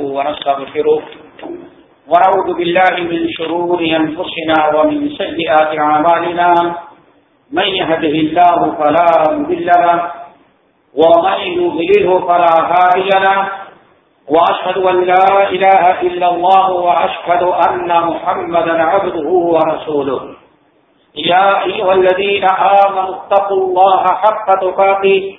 ونستغفره ونعوذ بالله من شرور أنفسنا ومن سيئات عمالنا من يهده الله فلا مذل له ومن يذله فلا هاري له. وأشهد أن لا إله إلا الله وأشهد أن محمد عبده ورسوله. يا أيها الذين آمنوا اتقوا الله حق تقاته.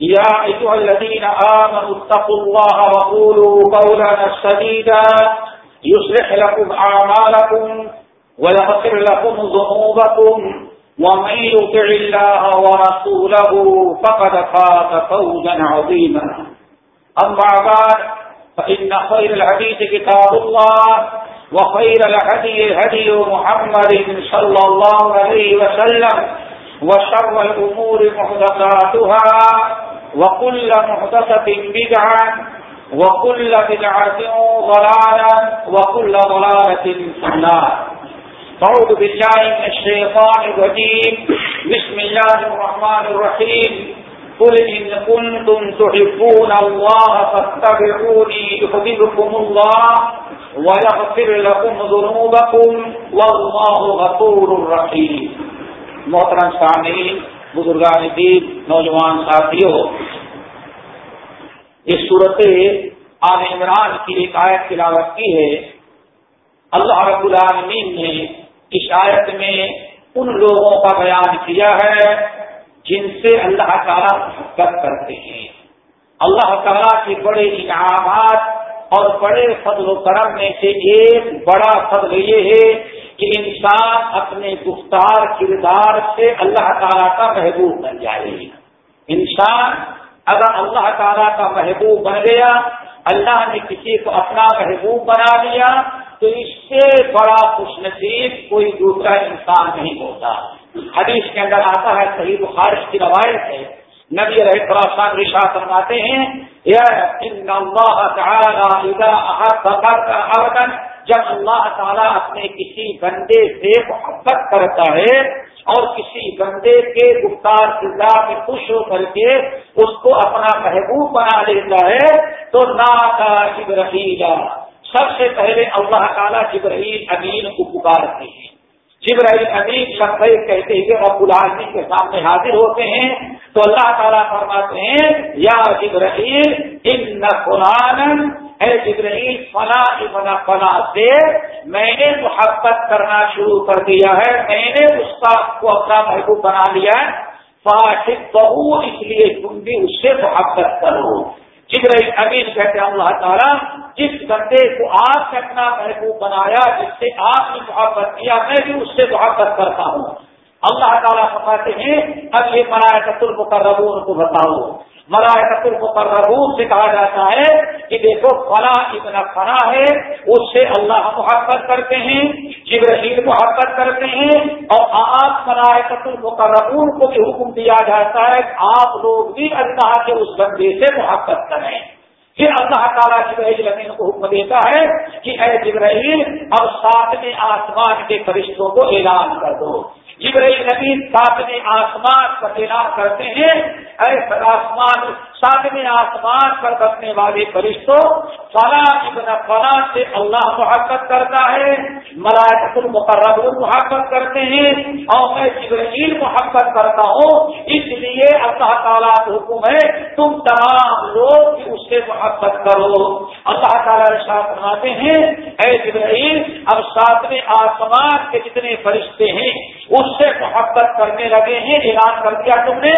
يا أيها الذين آمنوا اتقوا الله وقولوا قولا سديدا. يصلح لكم أعمالكم ويغفر لكم ذنوبكم ومن يطع الله ورسوله فقد فات فوزا عظيما. أما بعد، فإن خير الحديث كتاب الله وخير الهدي هدي محمد صلى الله عليه وسلم وشر الأمور محدثاتها وكل محدثة بدعة وكل بدعة ضلالة وكل ضلالة في النار. فعوذ بالله من الشيطان الرجيم. بسم الله الرحمن الرحيم. قل إن كنتم تحبون الله فاتبعوني يحببكم الله ويغفر لكم ذنوبكم والله غفور رحيم. محترم سامعین بزرگان دین، نوجوان ساتھیوں، اس صورت آل عمران کی ایک آیت تلاوت کی ہے۔ اللہ رب العالمین نے اس آیت میں ان لوگوں کا بیان کیا ہے جن سے اللہ تعالیٰ محبت کرتے ہیں۔ اللہ تعالیٰ کے بڑے انعامات اور بڑے فضل و کرم میں سے ایک بڑا فضل یہ ہے کہ انسان اپنے گفتار کردار سے اللہ تعالیٰ کا محبوب بن جائے۔ انسان اگر اللہ تعالیٰ کا محبوب بن گیا، اللہ نے کسی کو اپنا محبوب بنا لیا تو اس سے بڑا خوش نصیب کوئی دوسرا انسان نہیں ہوتا۔ حدیث کے اندر آتا ہے، صحیح بخارش کی روایت ہے نبی رہ خراسان رشا فرماتے ہیں جب اللہ تعالیٰ اپنے کسی بندے سے محبت کرتا ہے اور کسی بندے کے گفتار کردار میں خوش ہو کر کے اس کو اپنا محبوب بنا لیتا ہے، تو نا کا جبرحیل سب سے پہلے اللہ تعالیٰ جبرحیل امین کو پکارتے ہیں۔ جبرائیل امین شخص کہتے ہیں کہ رب العالمین کے سامنے حاضر ہوتے ہیں تو اللہ تعالیٰ فرماتے ہیں، یا جبرائیل، ان قرآن اے جبرائیل، فلا ابن فلا سے میں نے محبت کرنا شروع کر دیا ہے، میں نے اس کا کو اپنا محبوب بنا لیا ہے فاطف بہو اس لیے تم بھی اس سے محبت کرو۔ جبرائیل امین کہتے ہیں اللہ تعالیٰ، جس بندے کو آپ نے اپنا محبوب بنایا، جس سے آپ نے محبت کیا، میں بھی اس سے محبت کرتا ہوں۔ اللہ تعالیٰ فرماتے ہیں، اب یہ ملائکت المقربون کو بتاؤ۔ ملائکت المقربون سے کہا جاتا ہے کہ دیکھو فنا اتنا فنا ہے، اس سے اللہ محبت کرتے ہیں جبرحیل محبت کرتے ہیں، اور آپ ملائکت المقربون کو بھی حکم دیا جاتا ہے، آپ لوگ بھی اللہ کے اس بندے سے محبت کریں۔ پھر اللہ تعالیٰ جبرائیل امین کو حکم دیتا ہے کہ اے جبرائیل، اب ساتویں آسمان کے فرشتوں کو اعلان کر دو۔ جبرائیل نبی ساتویں آسمان پر اعلان کرتے ہیں۔ اے آسمان ساتویں آسمان پر بسنے والے فرشتوں فلاں ابن فلاں سے اللہ محبت کرتا ہے ملائکت المقرب محبت کرتے ہیں اور میں جبرائیل محبت کرتا ہوں، اس لیے اللہ تعالیٰ کا حکم ہے، تم تمام لوگ اس سے محبت کرو۔ اللہ تعالیٰ شاہ فرماتے ہیں، اے جبرائیل، اب ساتویں آسمان کے جتنے فرشتے ہیں، اس سے محبت کرنے لگے ہیں، اعلان کر دیا تم نے،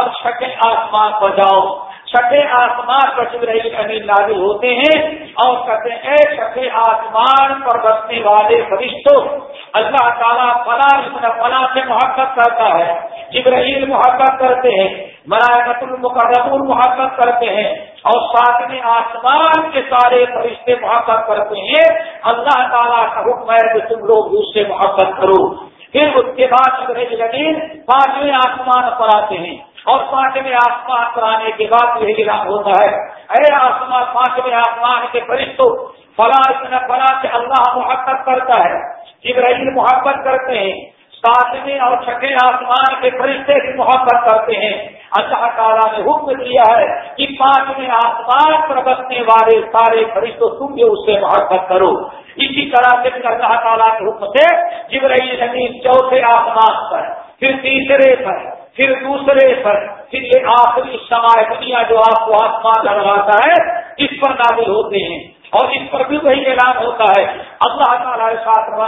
اب چھٹے آسمان پر جاؤ۔ چھٹے آسمان پر جبرائیل امین نازل ہوتے ہیں اور کہتے ہیں، اے چھٹے آسمان پر بسنے والے فرشتوں اللہ تعالیٰ فلاں ابن فلاں سے محبت کرتا ہے۔ جبرائیل محبت کرتے ہیں ملائکت المقربون محبت کرتے ہیں اور ساتھ میں آسمان کے سارے فرشتے محبت کرتے ہیں۔ اللہ تعالیٰ کا حکم ہے کہ تم لوگ اس سے محبت کرو۔ پھر اس کے بعد زمین پانچویں آسمان پر آتے ہیں۔ اور پانچویں آسمان پر آنے کے بعد یہ اعلان ہوتا ہے۔ اے آسمان پانچویں آسمان کے فرشتوں فلاں فلاں سے اللہ محبت کرتا ہے ابراہیم محبت کرتے ہیں۔ ساتویں اور چھٹے آسمان کے فرشتے کی محبت کرتے ہیں۔ اللہ تعالیٰ نے حکم دیا ہے کہ پانچویں آسمان پر بسنے والے سارے فرشتوں، تم بھی اس سے محبت کرو۔ اسی طرح سے اللہ تعالیٰ کے حکم سے جبرئی زمین چوتھے آسمان پر، پھر تیسرے پر پھر دوسرے پر، پھر یہ آخری سمائے دنیا جو آپ کو آسمان لگاتا ہے، اس پر نازل ہوتے ہیں۔ اور اس پر بھی وہی اعلان ہوتا ہے۔ اللہ تعالیٰ ساتھ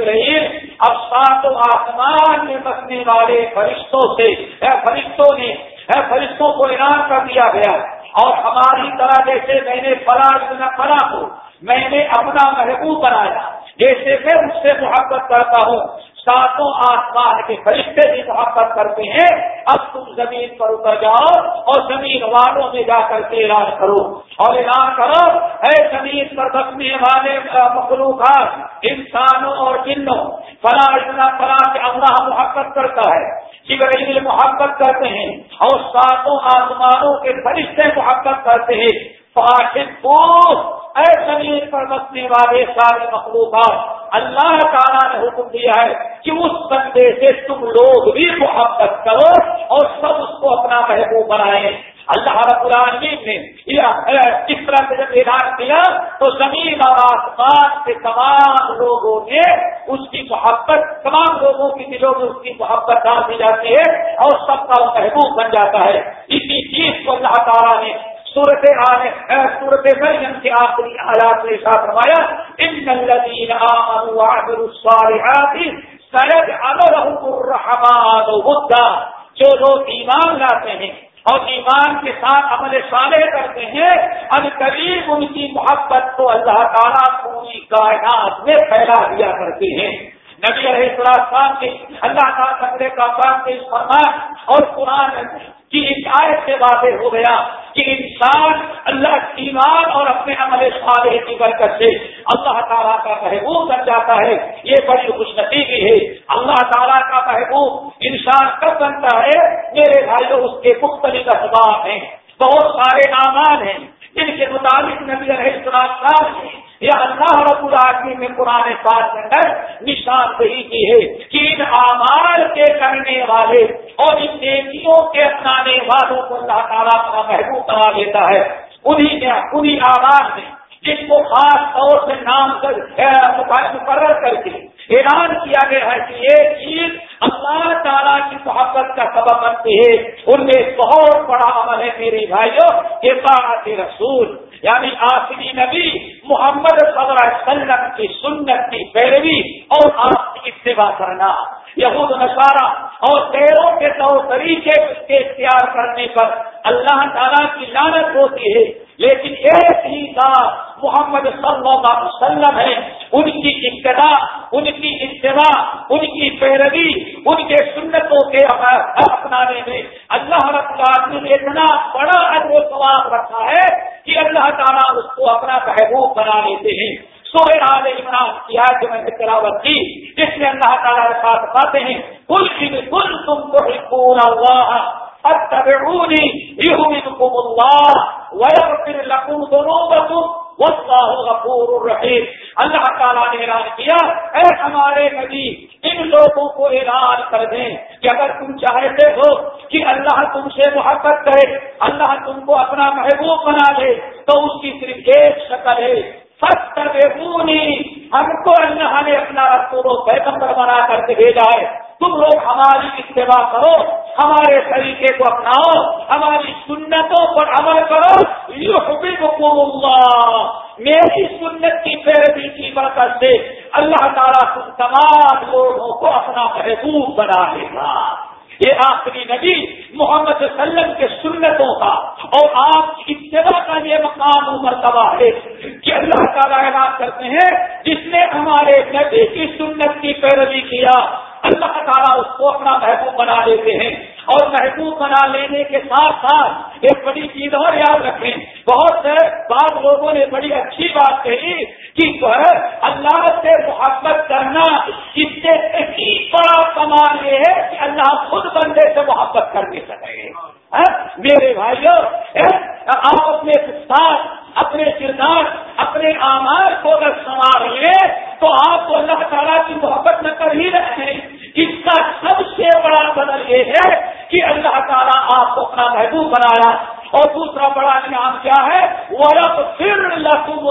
رہے اب سات آسمان میں بسنے والے فرشتوں سے فرشتوں نے فرشتوں کو اعلان کر دیا گیا۔ اور ہماری طرح جیسے میں نے فلاں فلاں کو میں نے اپنا محبوب بنایا، جیسے میں اس سے محبت کرتا ہوں۔ ساتوں آسمان کے فرشتے بھی محبت کرتے ہیں۔ اب تم زمین پر اتر جاؤ اور زمین والوں میں جا کر کے اعلان کرو۔ اور اعلان کرو، اے زمین پر بسنے والے مخلوقات، انسانوں اور جنوں، فلاں فلاں سے اللہ محبت کرتا ہے۔ جبریل محبت کرتے ہیں اور ساتوں آسمانوں کے فرشتے محبت کرتے ہیں۔ اے زمین پر بسنے والے سارے مخلوقات اللہ تعالیٰ نے حکم دیا ہے کہ اس بندے سے تم لوگ بھی محبت کرو اور سب اس کو اپنا محبوب بنائے۔ اللہ رب العالمین نے اس طرح سے جب اعلان کیا تو زمین اور آسمان کے تمام لوگوں نے اس کی محبت، تمام لوگوں کی دلوں میں اس کی محبت ڈال دی جاتی ہے اور سب کا محبوب بن جاتا ہے۔ اسی چیز کو اللہ تعالیٰ نے صورت صورت مریم کے آخری حالات نے ساتھ روایا ان الذين امنوا وعملوا الصالحات سيجعلهم الرحمن ودا جو لوگ ایمان لاتے ہیں اور ایمان کے ساتھ عمل صالح کرتے ہیں اب قریب ان کی محبت کو اللہ تعالیٰ پوری کائنات میں پھیلا دیا کرتے ہیں۔ نبی علیہ السلام کے اللہ تعالیٰ کا کام فرمان اور قرآن کی آیت سے واضح ہو گیا۔ کہ انسان اللہ کی ایمان اور اپنے عمل صالح کی برکت سے اللہ تعالیٰ کا محبوب بن جاتا ہے۔ یہ بڑی خوش نصیبی ہے۔ اللہ تعالیٰ کا محبوب انسان کب بنتا ہے؟ میرے بھائیوں اس کے مختلف اسباب ہیں۔ بہت سارے اعمال ہیں جن کے مطابق نبی علیہ السلام ہیں یا اللہ رب العالمین نے قرآن پاک کے اندر نشان دہی کی ہے کہ ان آمار کے کرنے والے اور ان نیکیوں کے اپنانے والوں کو اللہ تعالیٰ کا محبوب بنا دیتا ہے۔ انہیں انہیں آواز میں جس کو خاص طور سے نام مقرر کر کے اعلان کیا گیا ہے کہ یہ چیز اللہ تعالیٰ کی محبت کا سبب بنتی ہے۔ ان میں بہت بڑا عمل ہے میری بھائیوں، یہ بات رسول یعنی آخری نبی محمد صلی اللہ علیہ وسلم کی سنت کی پیروی اور آپ کی اتباع کرنا۔ یہود نشارہ اور پیروں کے طور طریقے کے اختیار کرنے پر اللہ تعالیٰ کی لانت ہوتی ہے، لیکن ایک ہی بات محمد صلی اللہ علیہ وسلم ہے ان کی ابتدا، ان کی اتباع ان کی پیروی، ان کے سنتوں کے اپنانے میں اللہ رب العالمین نے اتنا بڑا ادب و ثواب رکھا ہے کہ اللہ تعالیٰ اس کو اپنا محبوب بنا لیتے ہیں۔ سوئے عمران کی آج میں نے تلاوت کی، جس میں اللہ تعالیٰ کے ساتھ پاتے ہیں کل کل کل تم کو پورا اللہ، اتبعونی یہودکم اللہ، ویغفر لکم ذنوبکم غفور الرحیم اللہ تعالیٰ نے اعلان کیا، اے ہمارے نبی، ان لوگوں کو اعلان کر دیں کہ اگر تم چاہتے ہو کہ اللہ تم سے محبت کرے، اللہ تم کو اپنا محبوب بنا دے، تو اس کی صرف ایک شکل ہے ہم کو اللہ نے اپنا رسول و پیغمبر بنا کر کے بھیجا ہے۔ تم لوگ ہماری اتباع کرو، ہمارے طریقے کو اپناؤ، ہماری سنتوں پر عمل کرو۔ اللہ، میری سنت کی پیروی کی برکت سے اللہ تعالیٰ تم تمام لوگوں کو اپنا محبوب بنا لے گا۔ یہ آخری نبی محمد صلی اللہ علیہ وسلم کے سنتوں کا اور آپ کی اتباع کا یہ مقام و مرتبہ ہے کہ اللہ تعالیٰ اعلان کرتے ہیں، جس نے ہمارے نبی کی سنت کی پیروی کیا، اللہ تعالیٰ اس کو اپنا محبوب بنا لیتے ہیں۔ اور محبوب بنا لینے کے ساتھ ساتھ ایک بڑی چیز اور یاد رکھیں۔ بہت سے بعض لوگوں نے بڑی اچھی بات کہی کہ اللہ سے محبت کرنا اس سے بڑا کمال یہ ہے کہ اللہ خود بندے سے محبت کر کے سکے۔ ہاں، میرے بھائیوں ہاں، آپ اپنے ساتھ اپنے کردار، اپنے آمار کو اگر سنوار لیں تو آپ کو اللہ تعالیٰ کی محبت نہ کر ہی رہے ہیں۔ اس کا سب سے بڑا بدل یہ ہے کہ اللہ تعالیٰ آپ کو اپنا محبوب بنایا۔ اور دوسرا بڑا انعام کیا ہے؟ وہ رب پھر لکم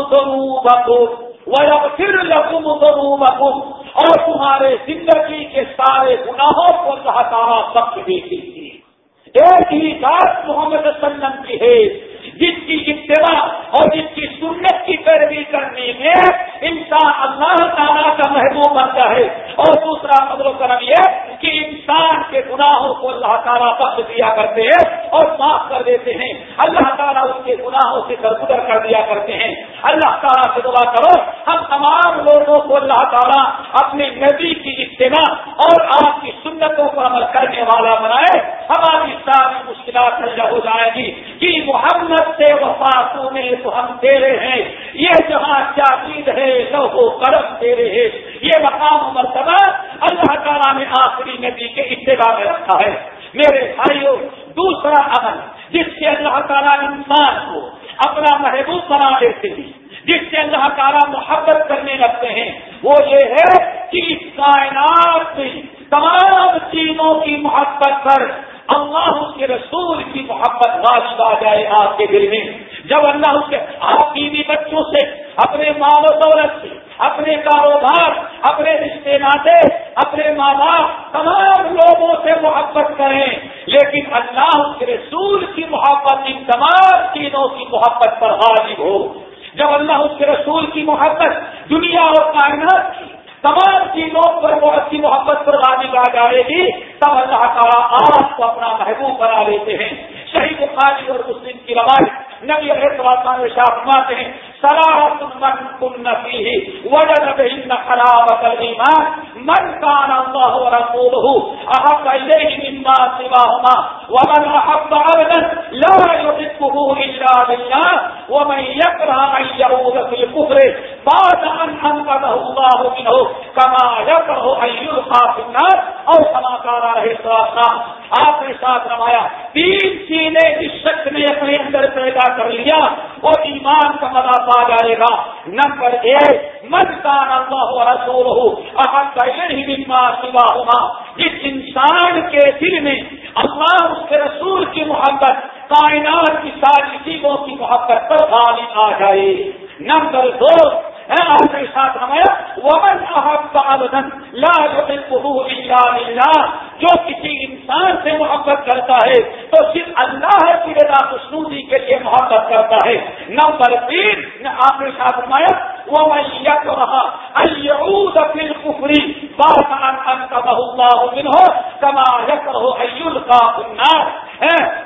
وہ رب پھر لکم ضرور اور تمہارے زندگی کے سارے گناہوں کو اللہ تعالیٰ سب دیکھی تھی ایک ہی بات محمد وسلم کی ہے۔ جس کی ابتدا اور جس کی سنت کی پیروی کرنے میں انسان اللہ تعالیٰ کا محبوب بنتا ہے۔ اور دوسرا مدر و کرم یہ کہ انسان کے گناہوں کو اللہ تعالیٰ بخش دیا کرتے ہیں اور معاف کر دیتے ہیں۔ اللہ تعالیٰ اس کے گناہوں سے درگزر کر دیا کرتے ہیں۔ اللہ تعالیٰ سے دعا کرو، ہم تمام لوگوں کو اللہ تعالیٰ اپنے نبی کی ابتدا اور آپ کی سنتوں پر عمل کرنے والا بنائے ہماری ساری مشکلات ہو جائے گی کہ محمد سے وفا سونے تو ہم تیرے ہیں۔ یہ جہاں جاوید ہے لوہو کرم تیرے ہیں۔ یہ مقام مرتبہ اللہ تعالیٰ نے آخری نبی کے اتباع میں رکھا ہے۔ میرے بھائیوں، دوسرا عمل جس سے اللہ تعالیٰ انسان کو اپنا محبوب بنا دیتے ہیں، جس سے اللہ تعالیٰ محبت کرنے لگتے ہیں، وہ یہ ہے کہ اس کائنات میں تمام چیزوں کی محبت پر اللہ کے رسول کی محبت غالب آ جائے آپ کے دل میں۔ جب اللہ اس کے آپ بیوی بچوں سے، اپنے مال و دولت سے، اپنے کاروبار، اپنے رشتے ناطے، اپنے ماں باپ تمام لوگوں سے محبت کریں، لیکن اللہ اس کے رسول کی محبت ان تمام چیزوں کی محبت پر غالب ہو۔ جب اللہ اس کے رسول کی محبت دنیا اور کائنات کی تمام چیزوں پر وہ اچھی محبت پر غالب آ جائے گی، تب اللہ تعالیٰ آپ کو اپنا محبوب بنا لیتے ہیں۔ شہید بخاری اور مسلم کی روایت نبی علیہ السلام فرماتے ہیں سراحت من کن فيه وجد بهن خرابة الإيمان من كان الله ورسوله أحب إليه مما سواهما ومن أحب عبدا لا يحبه إلا بالله ومن يكره أن يعود في الكفر بعد أن أنقذه الله منه كما يكره أن يلقى في النار أو كما قال عليه الصلاة والسلام۔ آپ نے ساتھ روایا تین چیزیں جس شخص نے اپنے اندر پیدا کر لیا وہ ایمان کا مزہ پا جائے گا۔ نمبر ایک مدان اللہ رسول ہو احمد کا یہی سوا ہوگا جس انسان کے دل میں اللہ، اس کے رسول کی محبت، کائنات کی ساری چیزوں کی محبت پر غالب آ جائے۔ نمبر دو آپ کے ساتھ ہمارا ومن احب لا يحبه الا لله جو کسی انسان سے محبت کرتا ہے تو صرف اللہ کی رضا خوشنودی کے لیے محبت کرتا ہے۔ نمبر تین آپ نے ساتھ ہمایا وہ میں رہا ایعود فی الکفری بعد ان انقذه الله منه كما يكره ایلقى في النار۔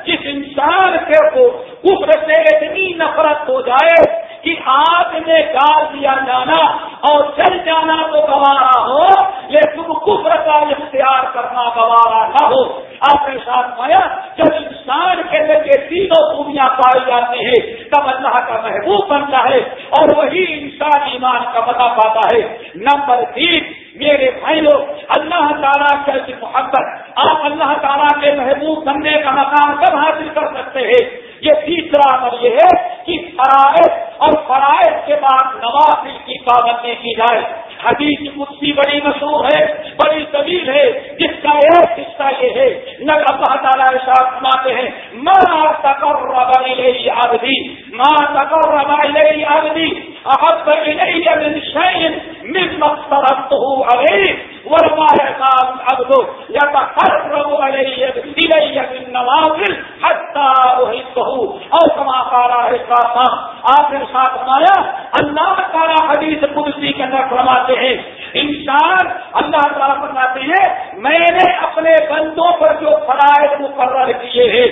جس انسان کے کو کفر سے اتنی نفرت ہو جائے کہ آگ میں گال دیا جانا اور چل جانا تو گوارا ہو، لیکن کفر کا اختیار کرنا گوارا نہ ہو۔ آپ نے ساتھ پایا جب انسان کے ذریعے تینوں خوبیاں پائی جاتی ہیں، تب اللہ کا محبوب بنتا ہے اور وہی انسان ایمان کا مزہ پاتا ہے۔ نمبر تین، میرے بھائیوں، اللہ تعالیٰ کی محبت، آپ اللہ تعالیٰ کے محبوب بننے کا مقام کب حاصل کر سکتے ہیں؟ یہ تیسرا عمل یہ ہے کہ فرائض اور فرائض کے بعد نوافل کی پابندی کی جائے۔ حدیث مفتی بڑی مشہور ہے، بڑی طویل ہے، جس کا ایک حصہ یہ ہے نہ اللہ تعالیٰ ساتھ سناتے ہیں ماں تکر ربی آبدی ماں تکر ربی آبدی احب الیہ من شیء مما افترضته علیہ ورما يقام عبد يتقرب الیہ الیہ بالنوافل حتى احبه. او كما قال الرسول آپ نے ساتھ سنایا اللہ تعالیٰ حدیث قدسی کے اندر فرماتے ہیں انسان اللہ تعالیٰ فرماتے ہیں، میں نے اپنے بندوں پر جو فرائض مقرر کیے ہیں،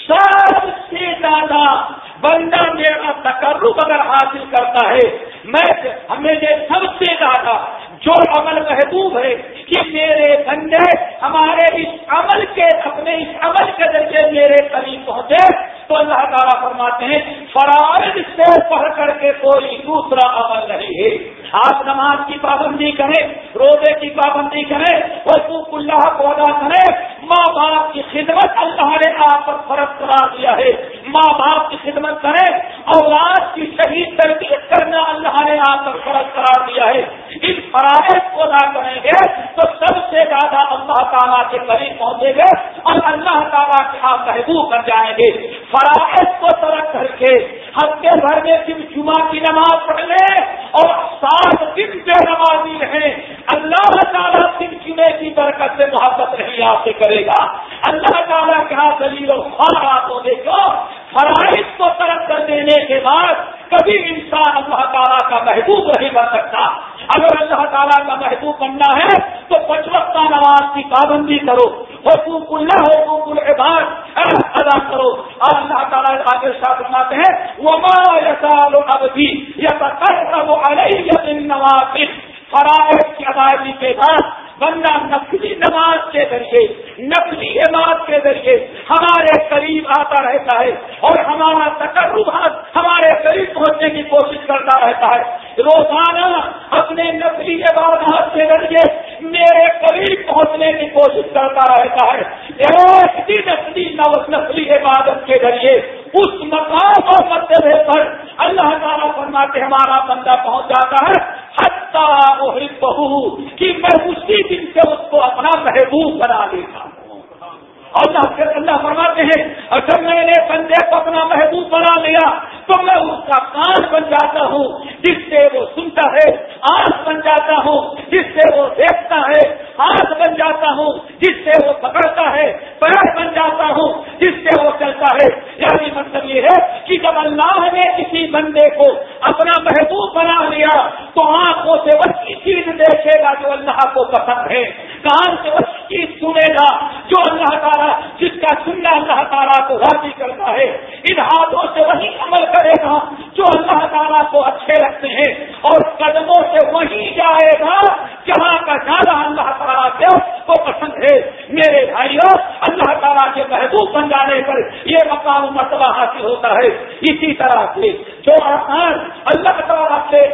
سب سے زیادہ بندہ میرا تقرب اگر حاصل کرتا ہے، میں ہمیں سب سے زیادہ جو عمل محبوب ہے کہ میرے بندے ہمارے اس عمل کے، اپنے اس عمل کے ذریعے میرے قریب پہنچے تو اللہ تعالیٰ فرماتے ہیں، فرائض سے پڑھ کر کے کوئی دوسرا عمل نہیں۔ ہے آپ نماز کی پابندی کریں، روزے کی پابندی کریں حقوق اللہ کو ادا کریں، ماں باپ کی خدمت اللہ نے آپ پر فرق قرار دیا ہے۔ ماں باپ کی خدمت کریں، اولاد کی صحیح تربیت کرنا اللہ نے آپ پر فرق قرار دیا ہے۔ ان فرائض کو ادا کریں گے، تو سب سے زیادہ اللہ تعالیٰ کے قریب پہنچے گے اور اللہ تعالیٰ کے آپ محبوب کر جائیں گے۔ فرائض کو ترک کر کے، ہفتے بھر میں صرف جمعہ کی نماز پڑھ لیں اور سات دن سے نمازی اللہ تعالیٰ دن جمعے کی برکت سے محبت نہیں آپ سے کرے گا۔ اللہ تعالیٰ کے ہاتھ دلیل و دیکھو فرائض کو ترک کر دینے کے بعد کبھی انسان اللہ تعالیٰ کا محبوب نہیں بن سکتا۔ اگر اللہ تعالیٰ کا محبوب بننا ہے تو پچ نماز کی پابندی کرو۔ حقوق اللہ، حقوق العباد۔ ادا کرو۔ اور اللہ تعالیٰ آگے ساتھ بناتے ہیں وہ ماں اب بھی علیہ فرائض کی ادائیگی کے بعد بندہ نقلی نماز کے ذریعے نقلی عماد کے ذریعے ہمارے قریب آتا رہتا ہے اور ہمارا تقرب ہمارے قریب پہنچنے کی کوشش کرتا رہتا ہے۔ روزانہ اپنے نقلی عبادات کے ذریعے میرے قریب پہنچنے کی کوشش کرتا رہتا ہے۔ ایک بھی نقلی نقلی عبادت کے ذریعے اس مقام اور مرتبے پر اللہ تعالیٰ فرماتے ہمارا بندہ پہنچ جاتا ہے۔ بہو کہ میں اسی دن سے اس کو اپنا محبوب بنا لیتا ہوں۔ اللہ اللہ فرماتے ہیں، اگر میں نے بندے کو اپنا محبوب بنا لیا تو میں اس کا کان بن جاتا ہوں، جس سے وہ سنتا ہے، آنکھ بن جاتا ہوں، جس سے وہ دیکھتا ہے، ہاتھ بن جاتا ہوں، جس سے وہ پکڑتا ہے، پیر بن جاتا ہوں، جس سے وہ چلتا ہے۔ یعنی مطلب یہ ہے کہ جب اللہ نے کسی بندے کو اپنا محبوب بنا لیا، تو آنکھوں سے وہی چیز دیکھے گا جو اللہ کو پسند ہے۔ کان سے وہ چیز سنے گا جو اللہ تعالیٰ، جس کا سننا اللہ تعالیٰ کو راضی کرتا ہے، ان ہاتھوں سے وہی عمل کرے گا جو اللہ تعالیٰ کو اچھے لگتے ہیں اور قدموں سے وہی جائے گا جہاں کا زیادہ اللہ تعالیٰ کو پسند ہے، میرے بھائیوں اللہ تعالیٰ کے محبوب بن جانے پر یہ مقام مرتبہ حاصل ہوتا ہے۔ اسی طرح سے جو آسان اللہ تعالیٰ سے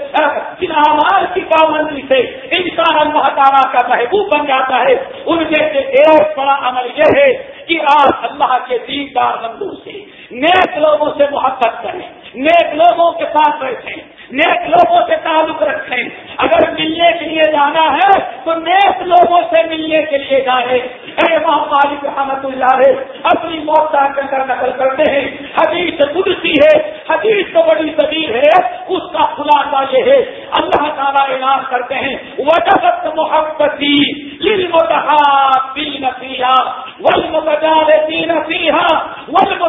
کی پابندی سے انسان اللہ تعالیٰ کا محبوب بن جاتا ہے، ان میں سے ایک بڑا عمل یہ ہے کہ آپ اللہ کے دیندار بندوں سے نیک لوگوں سے محبت کریں، نیک لوگوں کے ساتھ بیٹھیں، نیک لوگوں سے تعلق رکھیں۔ اگر ملنے کے لیے جانا ہے، تو نیک لوگوں سے ملنے کے لیے جائیں۔ اے مالک رحمت اللہ ہے اپنی موت کے اندر نقل کرتے ہیں۔ حدیث قدسی ہے، حدیث تو بڑی تبیر ہے، اس کا خلاصہ یہ ہے۔ اللہ تعالیٰ اعلان کرتے ہیں وجہت محبتی للمتحابین فیہا، والمتجالسین فیہا۔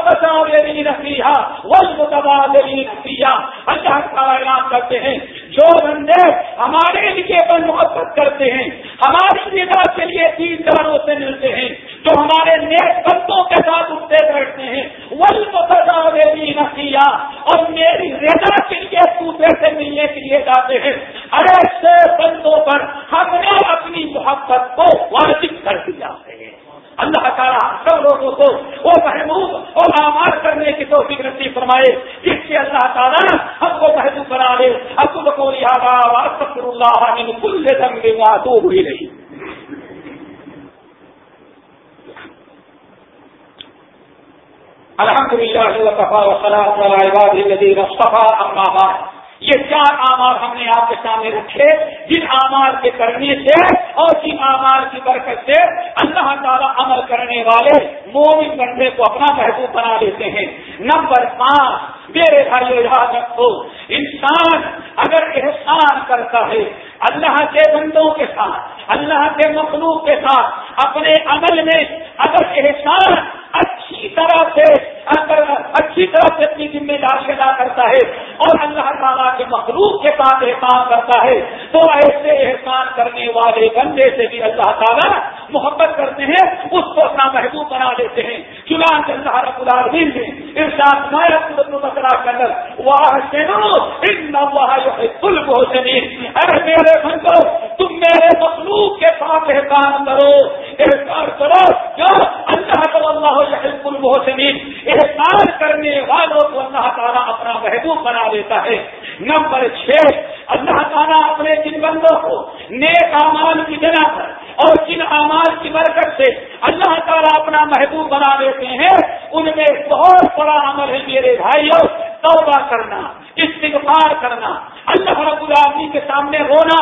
والمتجالسین فیہا والمتبادلین فیہا اللہ تعالیٰ اعلان کرتے ہیں، جو بندے ہمارے لیے بن محبت کرتے ہیں، ہماری رضا کے لیے تین داروں سے ملتے ہیں، جو ہمارے نیک بندوں کے ساتھ اٹھتے بیٹھتے ہیں۔ وہی میری نسیا اور میری رضا کے لیے دوسرے سے ملنے کے لیے جاتے ہیں۔ ایسے بندوں پر ہم نے اپنی محبت کو واجب کر دیا ہے۔ اللہ تعالیٰ سب لوگوں کو وہ محبوب اور آمار کرنے کی تو فکرتی فرمائے۔ جس سے اللہ تعالیٰ ہم کو محبوب بنا لے اب کو اللہ کل تو ہوئی نہیں الحمد للہ وصفا وسلام اما یہ چار آمار ہم نے آپ کے سامنے رکھے، جن آمار کے کرنے سے اور جن آمار کی برکت سے اللہ تعالیٰ عمل کرنے والے مومن بندے کو اپنا محبوب بنا لیتے ہیں۔ نمبر پانچ، میرے بھائی یاد رکھو، انسان اگر احسان کرتا ہے، اللہ کے بندوں کے ساتھ، اللہ کے مخلوق کے ساتھ، اپنے عمل میں اگر احسان اچھی طرح سے اچھی طرح سے اپنی ذمہ داری ادا کرتا ہے اور اللہ تعالیٰ کے مخلوق کے ساتھ احسان کرتا ہے، تو ایسے احسان کرنے والے بندے سے بھی اللہ تعالیٰ محبت کرتے ہیں، اس کو اپنا محبوب بنا دیتے ہیں۔ چنان اللہ رب العالمین نے ارشاد مایا مسئلہ کر اے میرے بندو، تم میرے مخلوق کے ساتھ احسان کرو۔ احسان کرو، جو اللہ صلی اللہ حب المحسنین احسان کرنے والوں کو اللہ تعالیٰ اپنا محبوب بنا دیتا ہے۔ نمبر چھ، اللہ تعالیٰ اپنے جن بندوں کو نیک امان کی بنا پر اور جن اعمال کی برکت سے اللہ تعالیٰ اپنا محبوب بنا دیتے ہیں، ان میں بہت بڑا عمل ہے میرے بھائیوں، توبہ کرنا، استغفار کرنا، اللہ رب العالمین کے سامنے رونا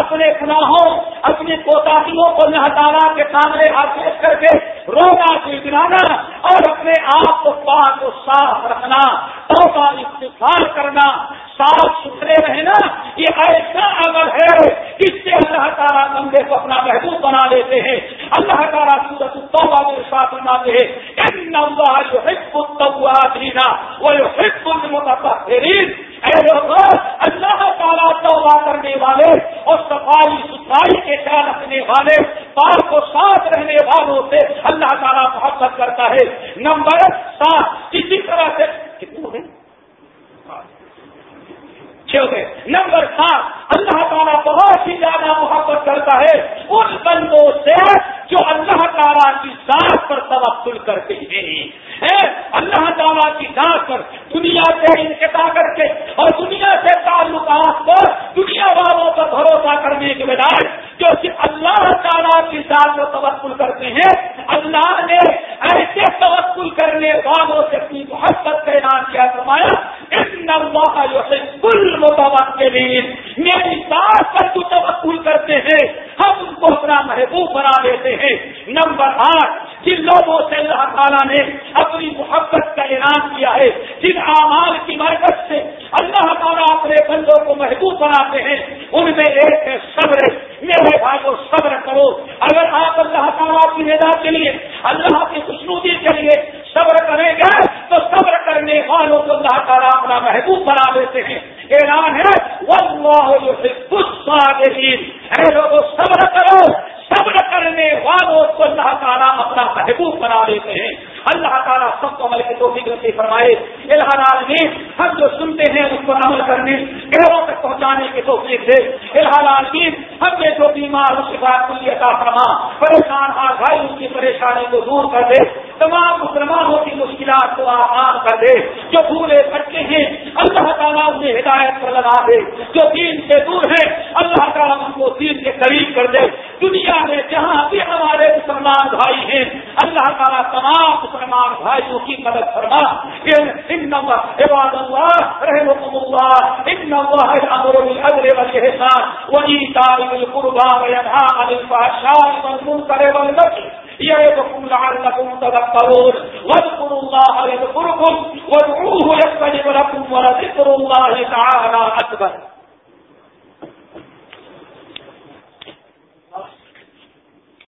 اپنے گناہوں، اپنی کوتاہیوں کو اللہ تعالیٰ کے سامنے حاصل کر کے رونا گرانا اور اپنے آپ کو پاک و صاف رکھنا، توبہ، استغفار کرنا، صاف ستھرے رہنا، یہ ایسا عمل ہے جس سے اللہ تعالیٰ بندے کو اپنا محبوب بنا دیتے ہیں۔ اللہ تعالیٰ سورت التوبہ کے ساتھ بناتے ہیں، ان اللہ یحب التوابین و یحب المتطہرین اے لوگوں اللہ تعالیٰ توبہ کرنے والے اور صفائی ستھرائی کے خیال رکھنے والے پاک کو ساتھ رہنے والوں سے اللہ تعالیٰ محبت کرتا ہے۔ نمبر سات، اسی طرح سے کتنے ہو گئے؟ نمبر سات، اللہ تعالیٰ بہت ہی زیادہ محبت کرتا ہے ان بندوں سے جو اللہ تعالیٰ کی ذات پر توقل کرتے ہیں۔ اللہ تعالیٰ کی ذات پر دنیا سے انقطاع کر کے اور دنیا سے تعلقات پر دنیا والوں پر بھروسہ کرنے کے بجائے جو صرف اللہ تعالیٰ کی ذات پر توقل کرتے ہیں، اللہ نے ایسے توقل کرنے والوں سے اپنی محبت کا اعلان کیا، فرمایا جو ہے کل متوقع میری ذات پر جو توقل کرتے ہیں، ہم ان کو اپنا محبوب بنا دیتے ہیں۔ نمبر آٹھ، جن لوگوں سے اللہ تعالیٰ نے اپنی اعلان کیا ہے، جن اعمال کی مرکز سے اللہ تعالیٰ اپنے بندوں کو محبوب بناتے ہیں، ان میں ایک ہے صبر، میرے بھائی کو صبر کرو۔ اگر آپ اللہ تعالیٰ کی نجات کے لیے، اللہ کی خوشنودی کے لیے صبر کریں گے، تو صبر کرنے والوں کو اللہ تعالیٰ اپنا محبوب بنا دیتے ہیں۔ اعلان ہے اے لوگوں صبر کرو۔ صبر کرنے والوں کو اللہ تعالیٰ اپنا محبوب بنا دیتے ہیں اللہ تعالیٰ سب کو عمل کی توفیق رسی فرمائے الحال عالمین ہم جو سنتے ہیں اس کو عمل کرنے، گھروں تک پہنچانے کی توفیق دے۔ الحال عالمین ہم نے جو بیمار اس کے بعد کلی عطا فرما، پریشان ہاتھ بھائی ان کی پریشانی کو دور کر دے۔ تمام مسلمانوں کی مشکلات کو آسان کر دے۔ جو بھولے بچے ہیں، اللہ تعالیٰ انہیں ہدایت پر لگا دے۔ جو دین سے دور ہے اللہ تعالیٰ ان کو دین کے قریب کر دے۔ دنیا میں جہاں بھی ہمارے مسلمان بھائی ہیں، اللہ تعالیٰ تمام مسلمان بھائیوں کی مدد فرما عباد اللہ رحمكم الله ان الله يامر والاحسان القربى عن الفحشاء يعظكم لعلكم تذكرون واذكروا الله يذكركم وادعوه يستجب لكم ولذكر الله تعالى